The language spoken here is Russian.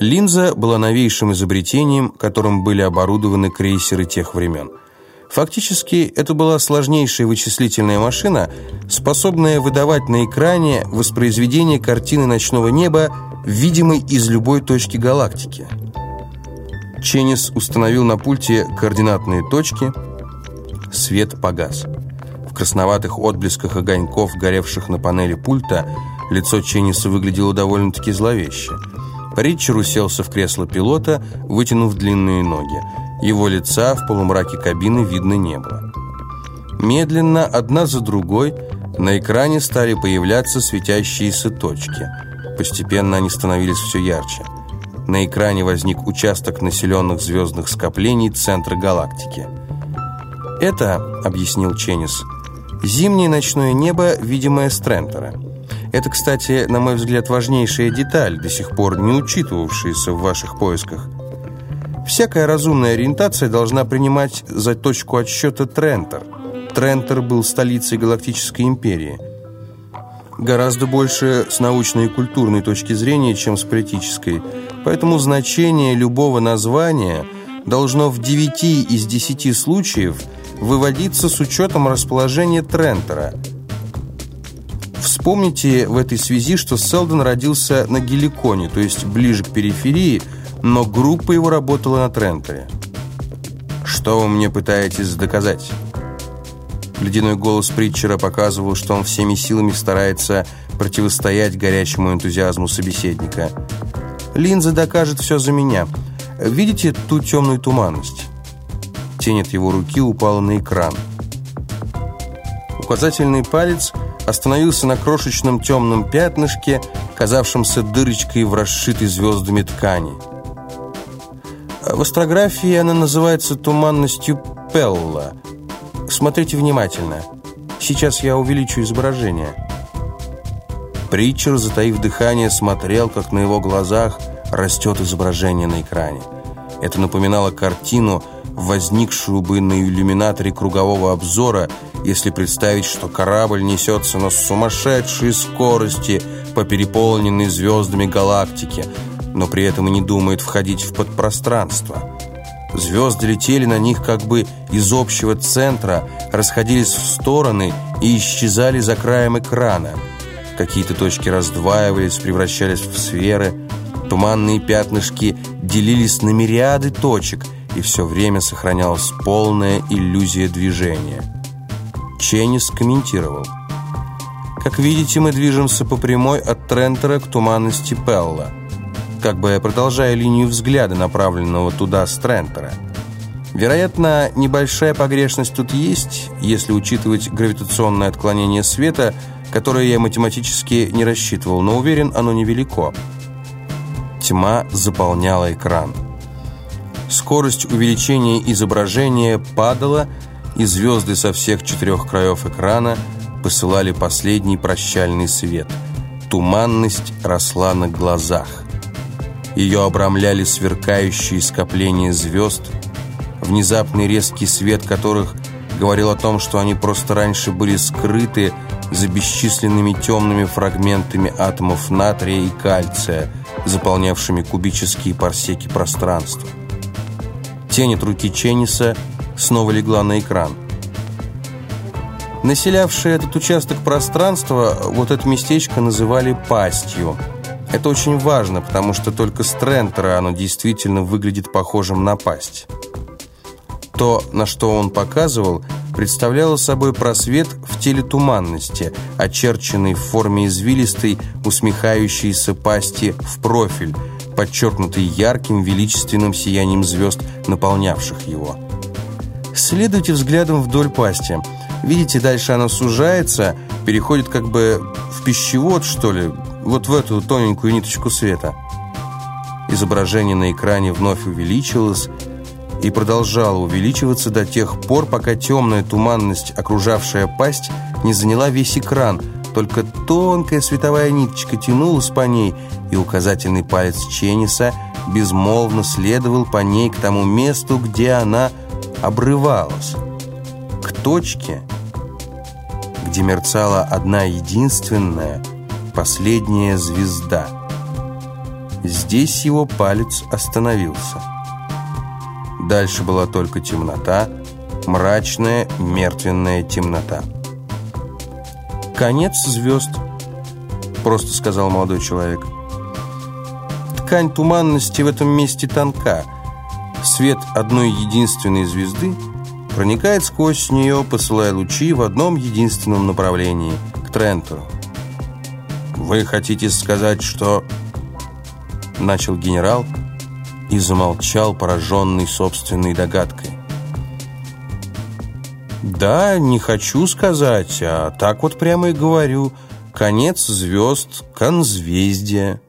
Линза была новейшим изобретением, которым были оборудованы крейсеры тех времен. Фактически, это была сложнейшая вычислительная машина, способная выдавать на экране воспроизведение картины ночного неба, видимой из любой точки галактики. Ченнис установил на пульте координатные точки. Свет погас. В красноватых отблесках огоньков, горевших на панели пульта, лицо Ченниса выглядело довольно-таки зловеще – Ричард уселся в кресло пилота, вытянув длинные ноги. Его лица в полумраке кабины видно не было. Медленно, одна за другой, на экране стали появляться светящиеся точки. Постепенно они становились все ярче. На экране возник участок населенных звездных скоплений центра галактики. «Это, — объяснил Ченнис, — зимнее ночное небо, видимое с Трентера». Это, кстати, на мой взгляд, важнейшая деталь, до сих пор не учитывавшаяся в ваших поисках. Всякая разумная ориентация должна принимать за точку отсчета Трентер. Трентер был столицей Галактической империи. Гораздо больше с научной и культурной точки зрения, чем с политической. Поэтому значение любого названия должно в 9 из 10 случаев выводиться с учетом расположения Трентера – Вспомните в этой связи, что Селдон родился на Геликоне, то есть ближе к периферии, но группа его работала на Трентере. «Что вы мне пытаетесь доказать?» Ледяной голос Притчера показывал, что он всеми силами старается противостоять горячему энтузиазму собеседника. «Линза докажет все за меня. Видите ту темную туманность?» Тень от его руки упала на экран. Указательный палец – остановился на крошечном темном пятнышке, казавшемся дырочкой в расшитой звездами ткани. В астрографии она называется туманностью Пелла. Смотрите внимательно. Сейчас я увеличу изображение. Притчер, затаив дыхание, смотрел, как на его глазах растет изображение на экране. Это напоминало картину, возникшую бы на иллюминаторе кругового обзора – если представить, что корабль несется на сумасшедшей скорости по переполненной звездами галактике, но при этом и не думает входить в подпространство. Звезды летели на них как бы из общего центра, расходились в стороны и исчезали за краем экрана. Какие-то точки раздваивались, превращались в сферы, туманные пятнышки делились на мириады точек, и все время сохранялась полная иллюзия движения. Ченнис комментировал. «Как видите, мы движемся по прямой от Трентера к туманности Пелла, как бы продолжая линию взгляда, направленного туда с Трентера. Вероятно, небольшая погрешность тут есть, если учитывать гравитационное отклонение света, которое я математически не рассчитывал, но уверен, оно невелико». Тьма заполняла экран. Скорость увеличения изображения падала, и звезды со всех четырех краев экрана посылали последний прощальный свет. Туманность росла на глазах. Ее обрамляли сверкающие скопления звезд, внезапный резкий свет которых говорил о том, что они просто раньше были скрыты за бесчисленными темными фрагментами атомов натрия и кальция, заполнявшими кубические парсеки пространства. Тень от руки Ченниса – снова легла на экран. Населявшие этот участок пространства вот это местечко называли «пастью». Это очень важно, потому что только с Трентера оно действительно выглядит похожим на пасть. То, на что он показывал, представляло собой просвет в теле туманности, очерченный в форме извилистой, усмехающейся пасти в профиль, подчеркнутый ярким величественным сиянием звезд, наполнявших его. Следуйте взглядом вдоль пасти. Видите, дальше она сужается, переходит как бы в пищевод, что ли, вот в эту тоненькую ниточку света. Изображение на экране вновь увеличилось и продолжало увеличиваться до тех пор, пока темная туманность, окружавшая пасть, не заняла весь экран. Только тонкая световая ниточка тянулась по ней, и указательный палец Ченниса безмолвно следовал по ней к тому месту, где она обрывалась к точке, где мерцала одна единственная последняя звезда. Здесь его палец остановился. Дальше была только темнота, мрачная, мертвенная темнота. «Конец звезд», — просто сказал молодой человек. Ткань туманности в этом месте тонка. Свет одной единственной звезды проникает сквозь нее, посылая лучи в одном единственном направлении — к Трентору. «Вы хотите сказать, что...» Начал генерал и замолчал, пораженный собственной догадкой. «Да, не хочу сказать, а так вот прямо и говорю. Конец звезд, конзвездия».